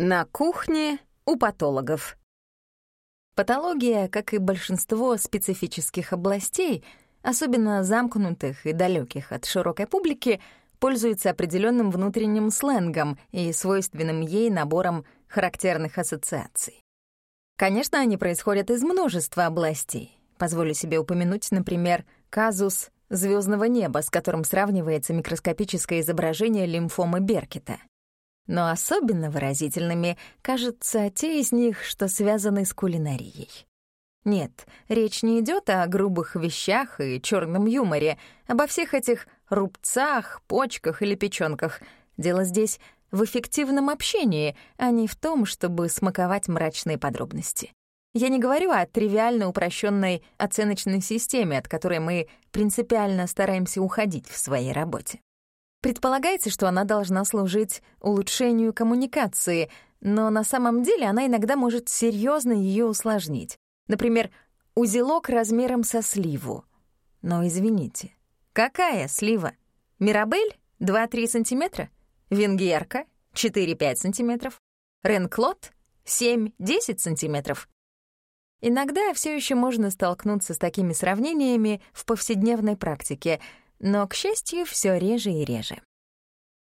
На кухне у патологов. Патология, как и большинство специфических областей, особенно замкнутых и далеких от широкой публики, пользуется определенным внутренним сленгом и свойственным ей набором характерных ассоциаций. Конечно, они происходят из множества областей. Позволю себе упомянуть, например, казус звездного неба, с которым сравнивается микроскопическое изображение лимфомы Беркета — но особенно выразительными кажутся те из них, что связаны с кулинарией. Нет, речь не идет о грубых вещах и черном юморе, обо всех этих рубцах, почках или печёнках. Дело здесь в эффективном общении, а не в том, чтобы смаковать мрачные подробности. Я не говорю о тривиально упрощенной оценочной системе, от которой мы принципиально стараемся уходить в своей работе. Предполагается, что она должна служить улучшению коммуникации, но на самом деле она иногда может серьезно ее усложнить. Например, узелок размером со сливу. Но извините, какая слива? Мирабель 2-3 сантиметра? Венгерка 4-5 сантиметров? Ренклот 7-10 сантиметров? Иногда все еще можно столкнуться с такими сравнениями в повседневной практике — но, к счастью, все реже и реже.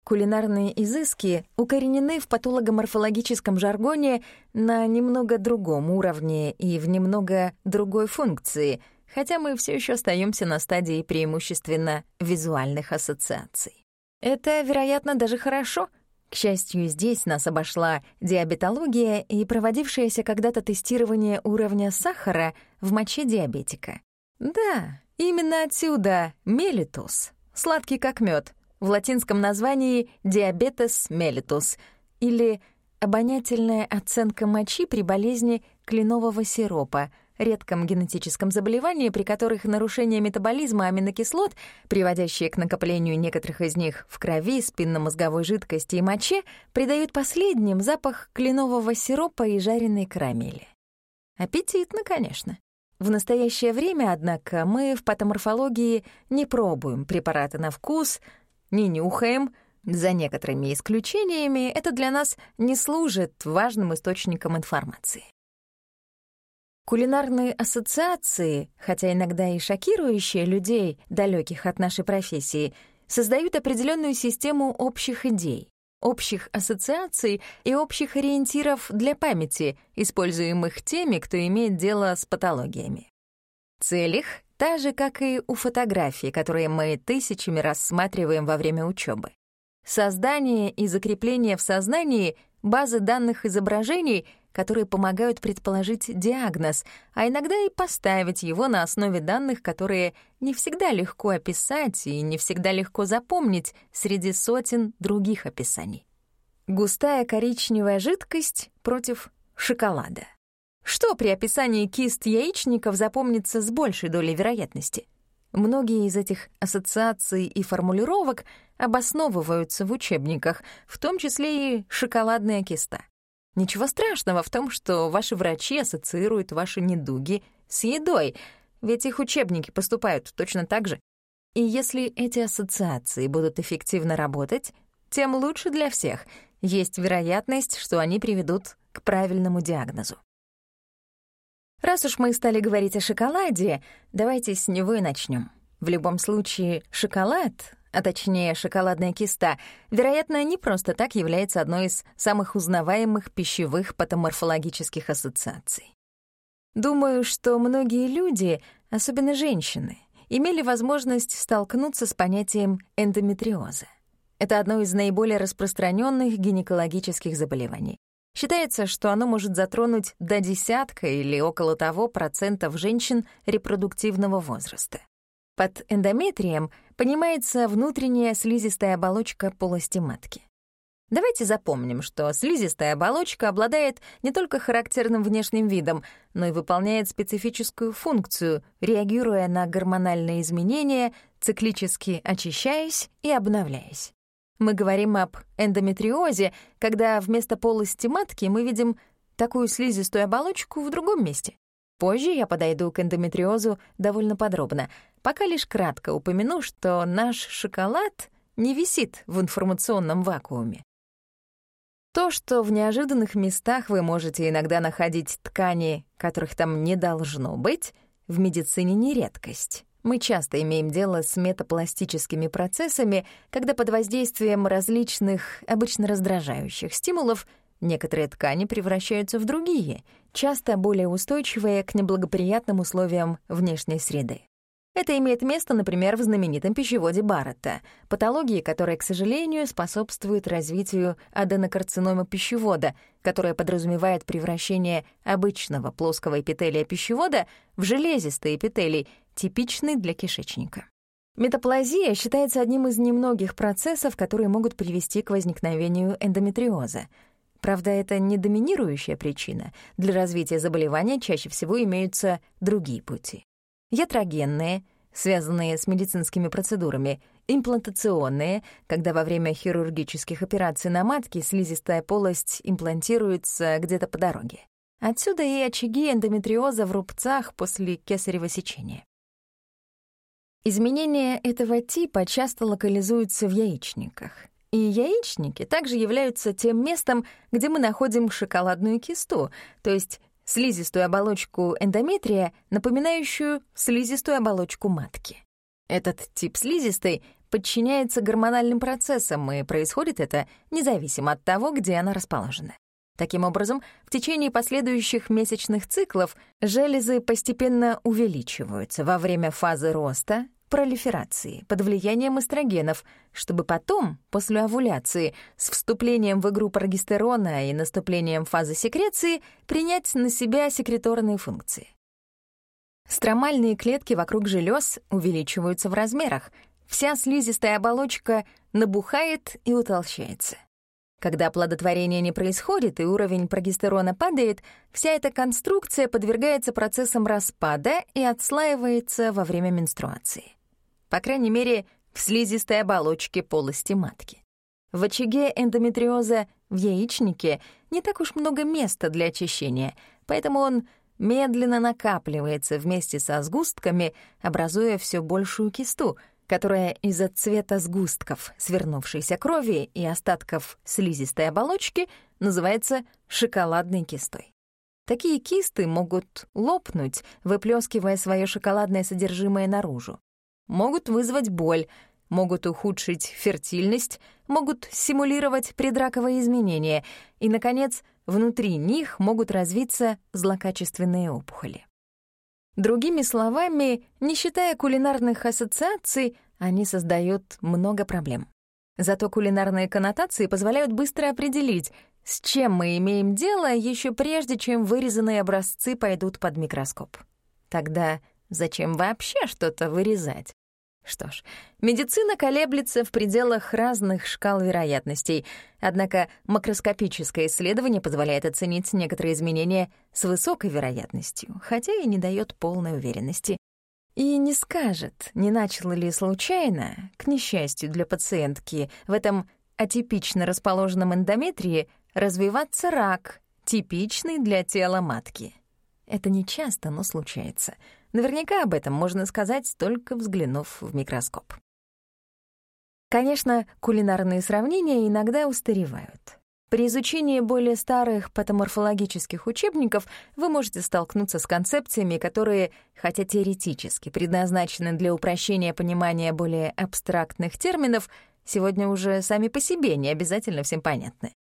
Кулинарные изыски укоренены в патологоморфологическом жаргоне на немного другом уровне и в немного другой функции, хотя мы все еще остаемся на стадии преимущественно визуальных ассоциаций. Это, вероятно, даже хорошо. К счастью, здесь нас обошла диабетология и проводившееся когда-то тестирование уровня сахара в моче диабетика. Да, Именно отсюда мелитус, сладкий как мед, в латинском названии диабетес мелитус или обонятельная оценка мочи при болезни кленового сиропа, редком генетическом заболевании, при которых нарушение метаболизма аминокислот, приводящие к накоплению некоторых из них в крови, спинномозговой жидкости и моче, придают последним запах кленового сиропа и жареной карамели. Аппетитно, конечно. В настоящее время, однако, мы в патоморфологии не пробуем препараты на вкус, не нюхаем. За некоторыми исключениями это для нас не служит важным источником информации. Кулинарные ассоциации, хотя иногда и шокирующие людей, далеких от нашей профессии, создают определенную систему общих идей общих ассоциаций и общих ориентиров для памяти, используемых теми, кто имеет дело с патологиями. Цель их та же, как и у фотографий, которые мы тысячами рассматриваем во время учебы. Создание и закрепление в сознании базы данных изображений, которые помогают предположить диагноз, а иногда и поставить его на основе данных, которые не всегда легко описать и не всегда легко запомнить среди сотен других описаний. Густая коричневая жидкость против шоколада. Что при описании кист яичников запомнится с большей долей вероятности? Многие из этих ассоциаций и формулировок обосновываются в учебниках, в том числе и шоколадная киста. Ничего страшного в том, что ваши врачи ассоциируют ваши недуги с едой, ведь их учебники поступают точно так же. И если эти ассоциации будут эффективно работать, тем лучше для всех. Есть вероятность, что они приведут к правильному диагнозу. Раз уж мы стали говорить о шоколаде, давайте с него и начнем. В любом случае, шоколад, а точнее шоколадная киста, вероятно, не просто так является одной из самых узнаваемых пищевых патоморфологических ассоциаций. Думаю, что многие люди, особенно женщины, имели возможность столкнуться с понятием эндометриоза. Это одно из наиболее распространенных гинекологических заболеваний. Считается, что оно может затронуть до десятка или около того процентов женщин репродуктивного возраста. Под эндометрием понимается внутренняя слизистая оболочка полости матки. Давайте запомним, что слизистая оболочка обладает не только характерным внешним видом, но и выполняет специфическую функцию, реагируя на гормональные изменения, циклически очищаясь и обновляясь. Мы говорим об эндометриозе, когда вместо полости матки мы видим такую слизистую оболочку в другом месте. Позже я подойду к эндометриозу довольно подробно, пока лишь кратко упомяну, что наш шоколад не висит в информационном вакууме. То, что в неожиданных местах вы можете иногда находить ткани, которых там не должно быть, в медицине не редкость. Мы часто имеем дело с метапластическими процессами, когда под воздействием различных, обычно раздражающих стимулов некоторые ткани превращаются в другие, часто более устойчивые к неблагоприятным условиям внешней среды. Это имеет место, например, в знаменитом пищеводе Барретта, патологии, которая, к сожалению, способствует развитию аденокарциномы пищевода, которая подразумевает превращение обычного плоского эпителия пищевода в железистый эпителий, типичный для кишечника. Метаплазия считается одним из немногих процессов, которые могут привести к возникновению эндометриоза. Правда, это не доминирующая причина. Для развития заболевания чаще всего имеются другие пути ятрогенные, связанные с медицинскими процедурами, имплантационные, когда во время хирургических операций на матке слизистая полость имплантируется где-то по дороге. Отсюда и очаги эндометриоза в рубцах после кесарево сечения. Изменения этого типа часто локализуются в яичниках. И яичники также являются тем местом, где мы находим шоколадную кисту, то есть слизистую оболочку эндометрия, напоминающую слизистую оболочку матки. Этот тип слизистой подчиняется гормональным процессам, и происходит это независимо от того, где она расположена. Таким образом, в течение последующих месячных циклов железы постепенно увеличиваются во время фазы роста, пролиферации под влиянием эстрогенов, чтобы потом, после овуляции, с вступлением в игру прогестерона и наступлением фазы секреции, принять на себя секреторные функции. Стромальные клетки вокруг желез увеличиваются в размерах, вся слизистая оболочка набухает и утолщается. Когда оплодотворение не происходит и уровень прогестерона падает, вся эта конструкция подвергается процессам распада и отслаивается во время менструации. По крайней мере, в слизистой оболочке полости матки. В очаге эндометриоза в яичнике не так уж много места для очищения, поэтому он медленно накапливается вместе со сгустками, образуя все большую кисту — которая из-за цвета сгустков свернувшейся крови и остатков слизистой оболочки называется шоколадной кистой. Такие кисты могут лопнуть, выплескивая свое шоколадное содержимое наружу. Могут вызвать боль, могут ухудшить фертильность, могут симулировать предраковые изменения и, наконец, внутри них могут развиться злокачественные опухоли. Другими словами, не считая кулинарных ассоциаций, они создают много проблем. Зато кулинарные коннотации позволяют быстро определить, с чем мы имеем дело еще прежде, чем вырезанные образцы пойдут под микроскоп. Тогда зачем вообще что-то вырезать? Что ж, медицина колеблется в пределах разных шкал вероятностей, однако макроскопическое исследование позволяет оценить некоторые изменения с высокой вероятностью, хотя и не дает полной уверенности. И не скажет, не начало ли случайно, к несчастью для пациентки, в этом атипично расположенном эндометрии развиваться рак, типичный для тела матки. Это не часто, но случается — Наверняка об этом можно сказать, только взглянув в микроскоп. Конечно, кулинарные сравнения иногда устаревают. При изучении более старых патоморфологических учебников вы можете столкнуться с концепциями, которые, хотя теоретически предназначены для упрощения понимания более абстрактных терминов, сегодня уже сами по себе не обязательно всем понятны.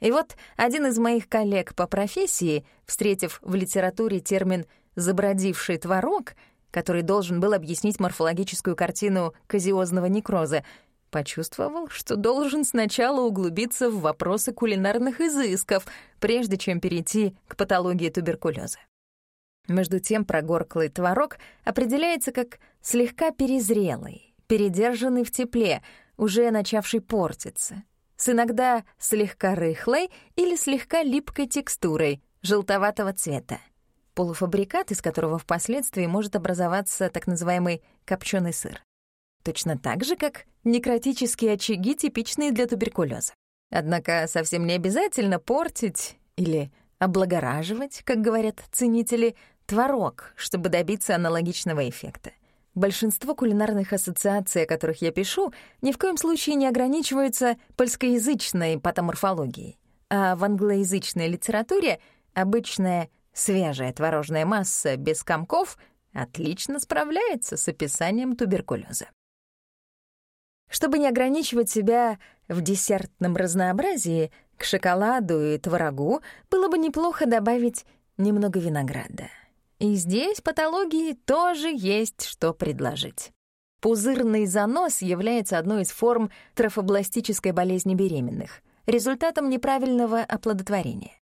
И вот один из моих коллег по профессии, встретив в литературе термин забродивший творог, который должен был объяснить морфологическую картину казиозного некроза, почувствовал, что должен сначала углубиться в вопросы кулинарных изысков, прежде чем перейти к патологии туберкулеза. Между тем прогорклый творог определяется как слегка перезрелый, передержанный в тепле, уже начавший портиться, с иногда слегка рыхлой или слегка липкой текстурой, желтоватого цвета полуфабрикат, из которого впоследствии может образоваться так называемый копченый сыр. Точно так же, как некротические очаги, типичные для туберкулеза. Однако совсем не обязательно портить или облагораживать, как говорят ценители, творог, чтобы добиться аналогичного эффекта. Большинство кулинарных ассоциаций, о которых я пишу, ни в коем случае не ограничиваются польскоязычной патоморфологией. а в англоязычной литературе обычная свежая творожная масса без комков отлично справляется с описанием туберкулеза. Чтобы не ограничивать себя в десертном разнообразии, к шоколаду и творогу было бы неплохо добавить немного винограда. И здесь патологии тоже есть что предложить. Пузырный занос является одной из форм трофобластической болезни беременных, результатом неправильного оплодотворения.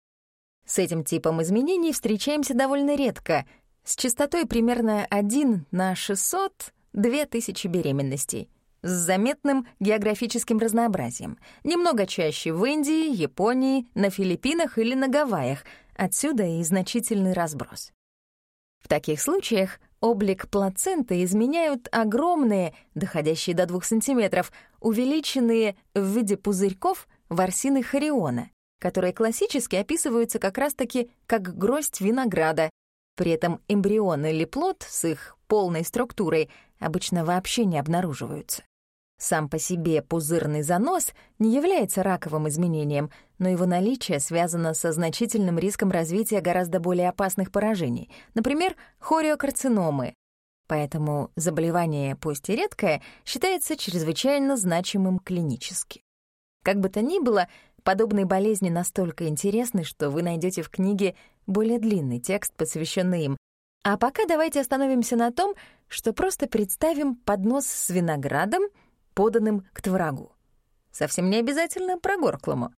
С этим типом изменений встречаемся довольно редко, с частотой примерно 1 на 600 2000 беременностей, с заметным географическим разнообразием, немного чаще в Индии, Японии, на Филиппинах или на Гавайях, отсюда и значительный разброс. В таких случаях облик плаценты изменяют огромные, доходящие до 2 сантиметров, увеличенные в виде пузырьков ворсины хориона, которые классически описываются как раз-таки как гроздь винограда. При этом эмбрион или плод с их полной структурой обычно вообще не обнаруживаются. Сам по себе пузырный занос не является раковым изменением, но его наличие связано со значительным риском развития гораздо более опасных поражений, например, хориокарциномы. Поэтому заболевание, пусть и редкое, считается чрезвычайно значимым клинически. Как бы то ни было, подобные болезни настолько интересны, что вы найдете в книге более длинный текст, посвященный им. А пока давайте остановимся на том, что просто представим поднос с виноградом — поданным к творогу. Совсем не обязательно прогорклому.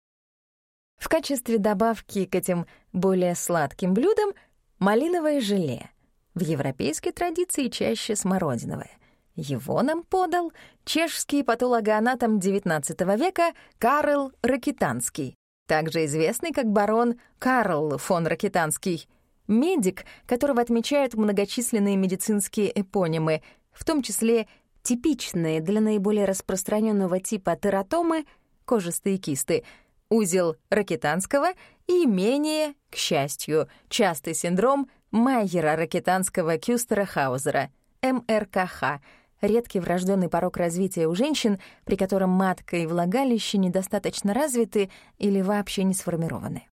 В качестве добавки к этим более сладким блюдам малиновое желе. В европейской традиции чаще смородиновое. Его нам подал чешский патологоанатом XIX века Карл Ракитанский, также известный как барон Карл фон Ракитанский, медик, которого отмечают многочисленные медицинские эпонимы, в том числе типичные для наиболее распространенного типа тератомы — кожистые кисты, узел ракетанского и менее, к счастью, частый синдром Майера-ракетанского Кюстера-Хаузера, МРКХ, редкий врожденный порог развития у женщин, при котором матка и влагалище недостаточно развиты или вообще не сформированы.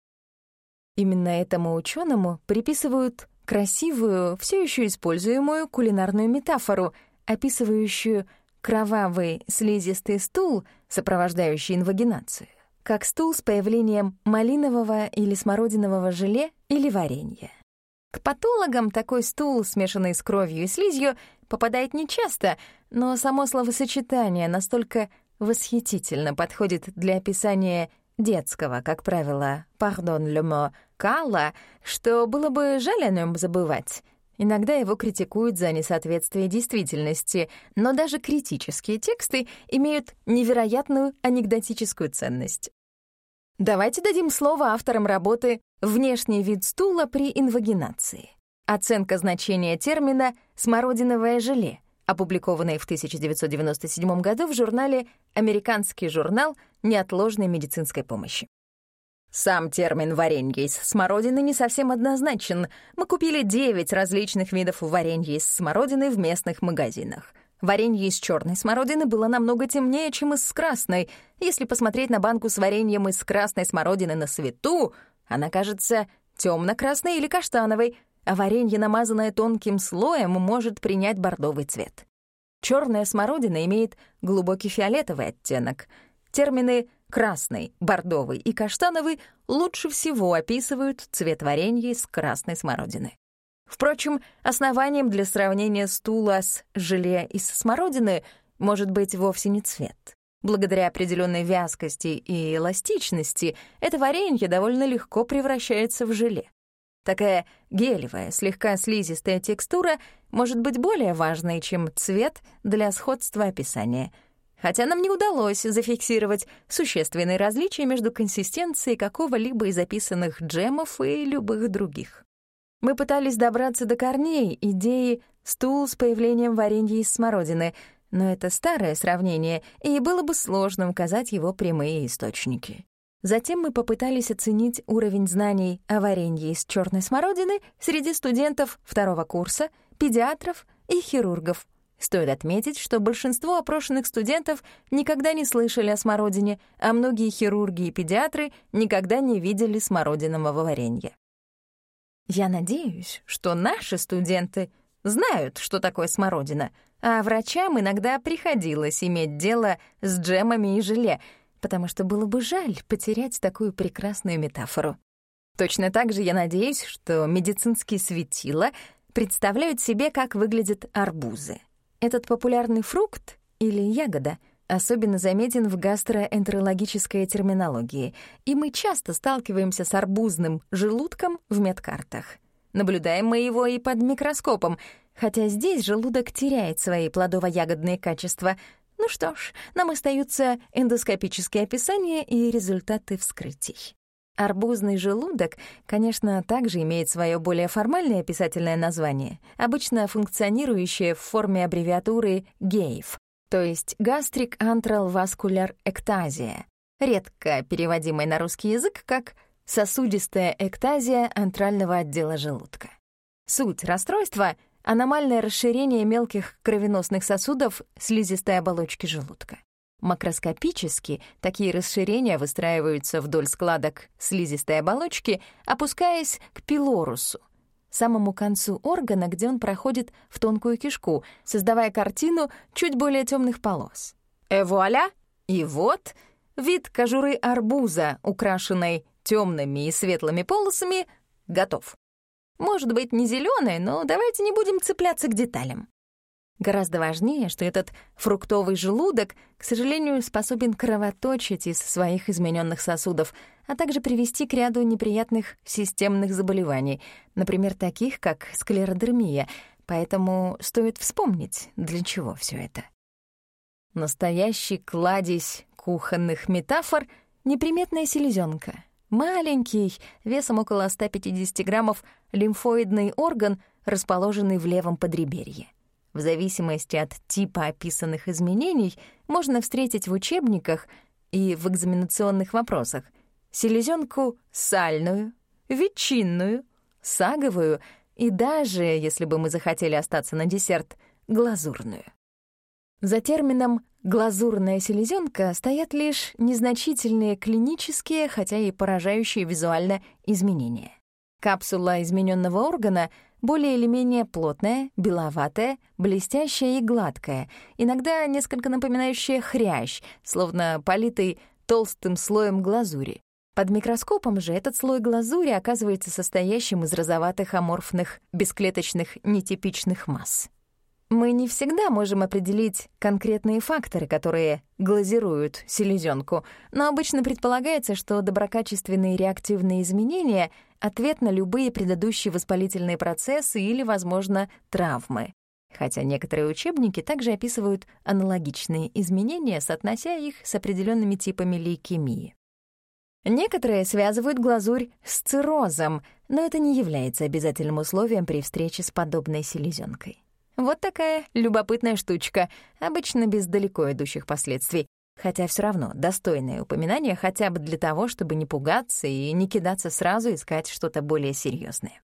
Именно этому ученому приписывают красивую, все еще используемую кулинарную метафору — описывающую кровавый слизистый стул, сопровождающий инвагинацию, как стул с появлением малинового или смородинового желе или варенья. К патологам такой стул, смешанный с кровью и слизью, попадает нечасто, но само словосочетание настолько восхитительно подходит для описания детского, как правило, «pardon le mot», кала, что было бы жаль о нем забывать. Иногда его критикуют за несоответствие действительности, но даже критические тексты имеют невероятную анекдотическую ценность. Давайте дадим слово авторам работы «Внешний вид стула при инвагинации». Оценка значения термина «смородиновое желе», опубликованной в 1997 году в журнале «Американский журнал неотложной медицинской помощи». Сам термин «варенье из смородины» не совсем однозначен. Мы купили 9 различных видов варенья из смородины в местных магазинах. Варенье из черной смородины было намного темнее, чем из красной. Если посмотреть на банку с вареньем из красной смородины на свету, она кажется темно-красной или каштановой, а варенье, намазанное тонким слоем, может принять бордовый цвет. Черная смородина имеет глубокий фиолетовый оттенок. Термины Красный, бордовый и каштановый лучше всего описывают цвет варенья из красной смородины. Впрочем, основанием для сравнения стула с желе из смородины может быть вовсе не цвет. Благодаря определенной вязкости и эластичности это варенье довольно легко превращается в желе. Такая гелевая, слегка слизистая текстура может быть более важной, чем цвет для сходства описания — хотя нам не удалось зафиксировать существенные различия между консистенцией какого-либо из записанных джемов и любых других. Мы пытались добраться до корней идеи «стул с появлением варенья из смородины», но это старое сравнение, и было бы сложно указать его прямые источники. Затем мы попытались оценить уровень знаний о варенье из черной смородины среди студентов второго курса, педиатров и хирургов — Стоит отметить, что большинство опрошенных студентов никогда не слышали о смородине, а многие хирурги и педиатры никогда не видели смородинового варенья. Я надеюсь, что наши студенты знают, что такое смородина, а врачам иногда приходилось иметь дело с джемами и желе, потому что было бы жаль потерять такую прекрасную метафору. Точно так же я надеюсь, что медицинские светила представляют себе, как выглядят арбузы. Этот популярный фрукт или ягода особенно заметен в гастроэнтерологической терминологии, и мы часто сталкиваемся с арбузным желудком в медкартах. Наблюдаем мы его и под микроскопом, хотя здесь желудок теряет свои плодово-ягодные качества. Ну что ж, нам остаются эндоскопические описания и результаты вскрытий. Арбузный желудок, конечно, также имеет свое более формальное описательное название, обычно функционирующее в форме аббревиатуры GAVE, то есть Gastric Antral Vascular Ectasia, редко переводимой на русский язык как сосудистая эктазия антрального отдела желудка. Суть расстройства — аномальное расширение мелких кровеносных сосудов слизистой оболочки желудка. Макроскопически такие расширения выстраиваются вдоль складок слизистой оболочки, опускаясь к пилорусу, самому концу органа, где он проходит в тонкую кишку, создавая картину чуть более темных полос. И вуаля! И вот вид кожуры арбуза, украшенной темными и светлыми полосами, готов. Может быть, не зеленый, но давайте не будем цепляться к деталям. Гораздо важнее, что этот фруктовый желудок, к сожалению, способен кровоточить из своих измененных сосудов, а также привести к ряду неприятных системных заболеваний, например, таких как склеродермия, поэтому стоит вспомнить, для чего все это. Настоящий кладезь кухонных метафор — неприметная селезенка. Маленький, весом около 150 граммов, лимфоидный орган, расположенный в левом подреберье. В зависимости от типа описанных изменений можно встретить в учебниках и в экзаменационных вопросах селезенку сальную, ветчинную, саговую и даже, если бы мы захотели остаться на десерт, глазурную. За термином «глазурная селезенка» стоят лишь незначительные клинические, хотя и поражающие визуально изменения. Капсула измененного органа — более или менее плотная, беловатая, блестящая и гладкая, иногда несколько напоминающая хрящ, словно политый толстым слоем глазури. Под микроскопом же этот слой глазури оказывается состоящим из розоватых аморфных, бесклеточных, нетипичных масс. Мы не всегда можем определить конкретные факторы, которые глазируют селезенку, но обычно предполагается, что доброкачественные реактивные изменения — ответ на любые предыдущие воспалительные процессы или, возможно, травмы. Хотя некоторые учебники также описывают аналогичные изменения, соотнося их с определенными типами лейкемии. Некоторые связывают глазурь с циррозом, но это не является обязательным условием при встрече с подобной селезенкой. Вот такая любопытная штучка, обычно без далеко идущих последствий, хотя все равно достойное упоминание хотя бы для того, чтобы не пугаться и не кидаться сразу искать что-то более серьезное.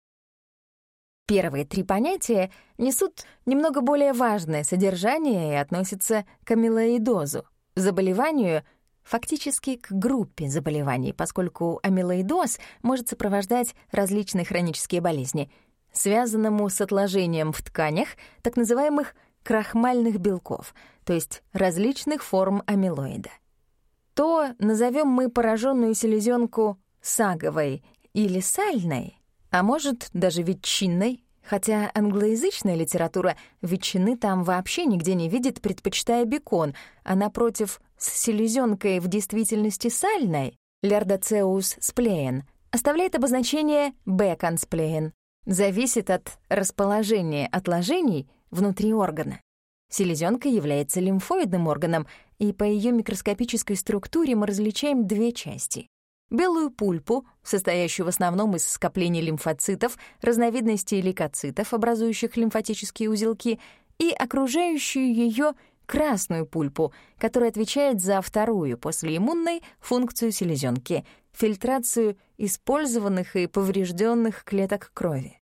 Первые три понятия несут немного более важное содержание и относятся к амилоидозу, заболеванию, фактически к группе заболеваний, поскольку амилоидоз может сопровождать различные хронические болезни, связанному с отложением в тканях так называемых крахмальных белков, то есть различных форм амилоида. То назовем мы пораженную селезенку саговой или сальной, а может, даже ветчинной, хотя англоязычная литература ветчины там вообще нигде не видит, предпочитая бекон, а напротив, с селезенкой в действительности сальной, лердоцеус сплеен, оставляет обозначение бекон сплеен. Зависит от расположения отложений внутри органа. Селезенка является лимфоидным органом, и по ее микроскопической структуре мы различаем две части. Белую пульпу, состоящую в основном из скоплений лимфоцитов, разновидностей лейкоцитов, образующих лимфатические узелки, и окружающую ее красную пульпу, которая отвечает за вторую после иммунной функцию селезенки — фильтрацию использованных и поврежденных клеток крови.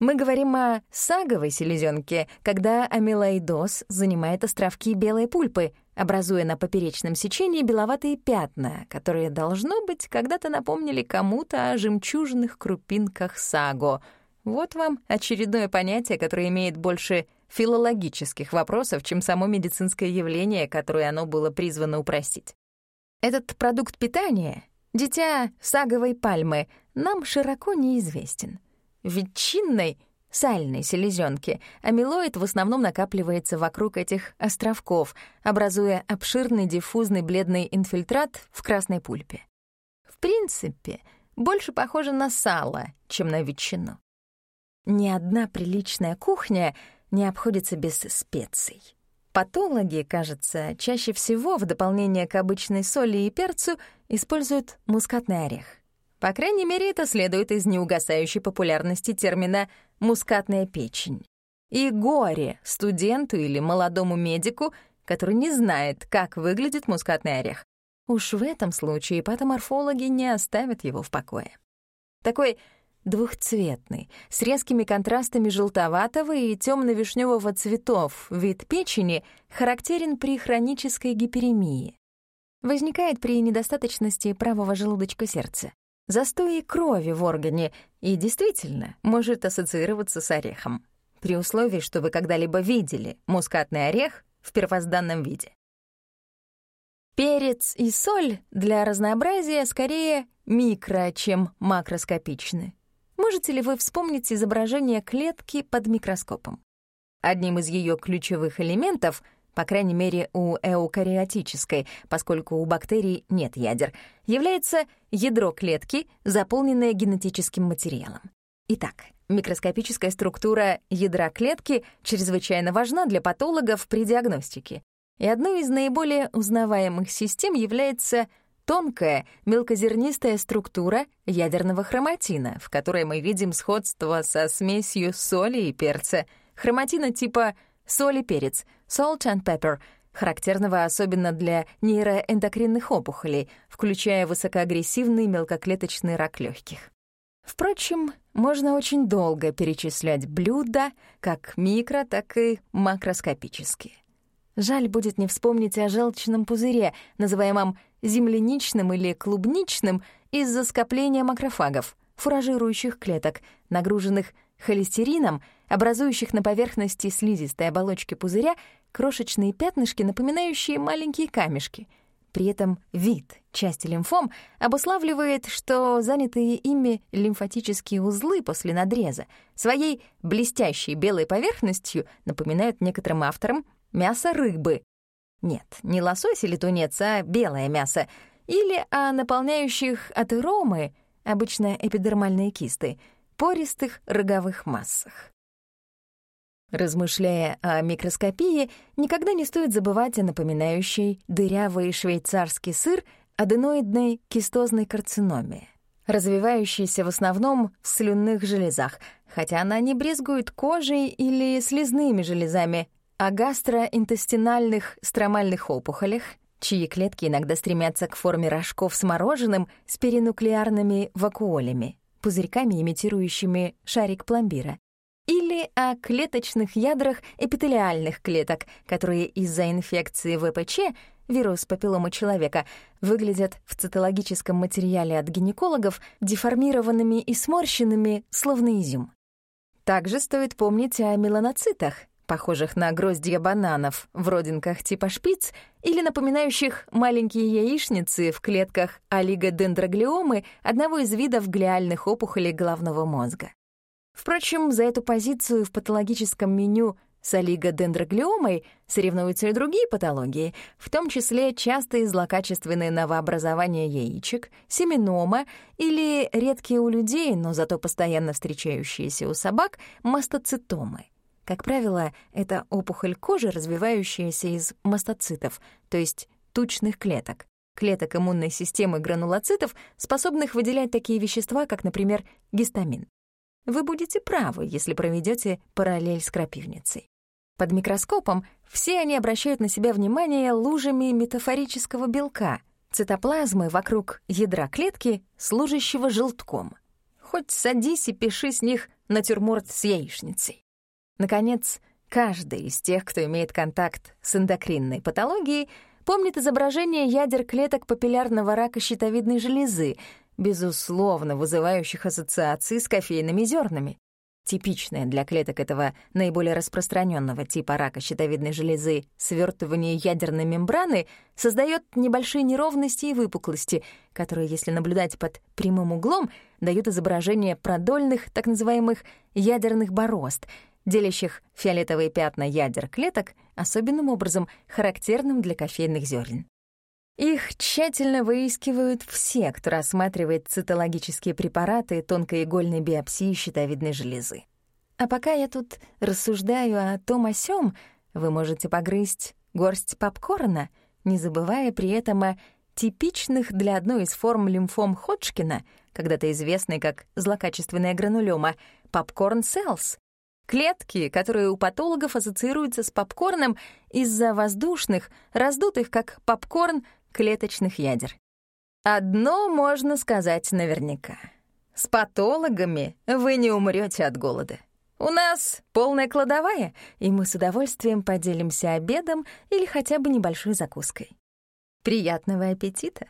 Мы говорим о саговой селезенке, когда амилоидоз занимает островки белой пульпы, образуя на поперечном сечении беловатые пятна, которые, должно быть, когда-то напомнили кому-то о жемчужных крупинках саго. Вот вам очередное понятие, которое имеет больше филологических вопросов, чем само медицинское явление, которое оно было призвано упростить. Этот продукт питания, дитя саговой пальмы, нам широко неизвестен — ветчинной, сальной селезенке амилоид в основном накапливается вокруг этих островков, образуя обширный диффузный бледный инфильтрат в красной пульпе. В принципе, больше похоже на сало, чем на ветчину. Ни одна приличная кухня не обходится без специй. Патологи, кажется, чаще всего в дополнение к обычной соли и перцу используют мускатный орех. По крайней мере, это следует из неугасающей популярности термина «мускатная печень». И горе студенту или молодому медику, который не знает, как выглядит мускатный орех. Уж в этом случае патоморфологи не оставят его в покое. Такой двухцветный, с резкими контрастами желтоватого и темно-вишневого цветов вид печени характерен при хронической гиперемии. Возникает при недостаточности правого желудочка сердца застой крови в органе и действительно может ассоциироваться с орехом, при условии, что вы когда-либо видели мускатный орех в первозданном виде. Перец и соль для разнообразия скорее микро, чем макроскопичны. Можете ли вы вспомнить изображение клетки под микроскопом? Одним из ее ключевых элементов — по крайней мере у эукариотической, поскольку у бактерий нет ядер, является ядро клетки, заполненное генетическим материалом. Итак, микроскопическая структура ядра клетки чрезвычайно важна для патологов при диагностике. И одной из наиболее узнаваемых систем является тонкая мелкозернистая структура ядерного хроматина, в которой мы видим сходство со смесью соли и перца, хроматина типа соль и перец, salt and pepper, характерного особенно для нейроэндокринных опухолей, включая высокоагрессивный мелкоклеточный рак легких. Впрочем, можно очень долго перечислять блюда, как микро, так и макроскопические. Жаль будет не вспомнить о желчном пузыре, называемом земляничным или клубничным, из-за скопления макрофагов, фуражирующих клеток, нагруженных холестерином, образующих на поверхности слизистой оболочки пузыря крошечные пятнышки, напоминающие маленькие камешки. При этом вид части лимфом обуславливает, что занятые ими лимфатические узлы после надреза своей блестящей белой поверхностью напоминают некоторым авторам мясо рыбы. Нет, не лосось или тунец, а белое мясо. Или о наполняющих атеромы, обычно эпидермальные кисты, пористых роговых массах. Размышляя о микроскопии, никогда не стоит забывать о напоминающей дырявый швейцарский сыр аденоидной кистозной карциноме, развивающейся в основном в слюнных железах, хотя она не брезгует кожей или слизными железами, а гастроинтестинальных стромальных опухолях, чьи клетки иногда стремятся к форме рожков с мороженым с перинуклеарными вакуолями, пузырьками, имитирующими шарик пломбира, или о клеточных ядрах эпителиальных клеток, которые из-за инфекции ВПЧ, вирус папиллома человека, выглядят в цитологическом материале от гинекологов деформированными и сморщенными, словно изюм. Также стоит помнить о меланоцитах, похожих на гроздья бананов в родинках типа шпиц или напоминающих маленькие яичницы в клетках олигодендроглиомы одного из видов глиальных опухолей головного мозга. Впрочем, за эту позицию в патологическом меню с олигодендроглиомой соревнуются и другие патологии, в том числе частые злокачественные новообразования яичек, семенома или редкие у людей, но зато постоянно встречающиеся у собак, мастоцитомы. Как правило, это опухоль кожи, развивающаяся из мастоцитов, то есть тучных клеток, клеток иммунной системы гранулоцитов, способных выделять такие вещества, как, например, гистамин. Вы будете правы, если проведете параллель с крапивницей. Под микроскопом все они обращают на себя внимание лужами метафорического белка, цитоплазмы вокруг ядра клетки, служащего желтком. Хоть садись и пиши с них натюрморт с яичницей. Наконец, каждый из тех, кто имеет контакт с эндокринной патологией, помнит изображение ядер клеток папиллярного рака щитовидной железы, безусловно вызывающих ассоциации с кофейными зернами. Типичное для клеток этого наиболее распространенного типа рака щитовидной железы свертывание ядерной мембраны создает небольшие неровности и выпуклости, которые, если наблюдать под прямым углом, дают изображение продольных, так называемых ядерных борозд, делящих фиолетовые пятна ядер клеток особенным образом, характерным для кофейных зерен. Их тщательно выискивают все, кто рассматривает цитологические препараты тонкоигольной биопсии щитовидной железы. А пока я тут рассуждаю о том о сём, вы можете погрызть горсть попкорна, не забывая при этом о типичных для одной из форм лимфом Ходжкина, когда-то известной как злокачественная гранулёма, попкорн-селс, клетки, которые у патологов ассоциируются с попкорном из-за воздушных, раздутых как попкорн, клеточных ядер. Одно можно сказать наверняка. С патологами вы не умрете от голода. У нас полная кладовая, и мы с удовольствием поделимся обедом или хотя бы небольшой закуской. Приятного аппетита!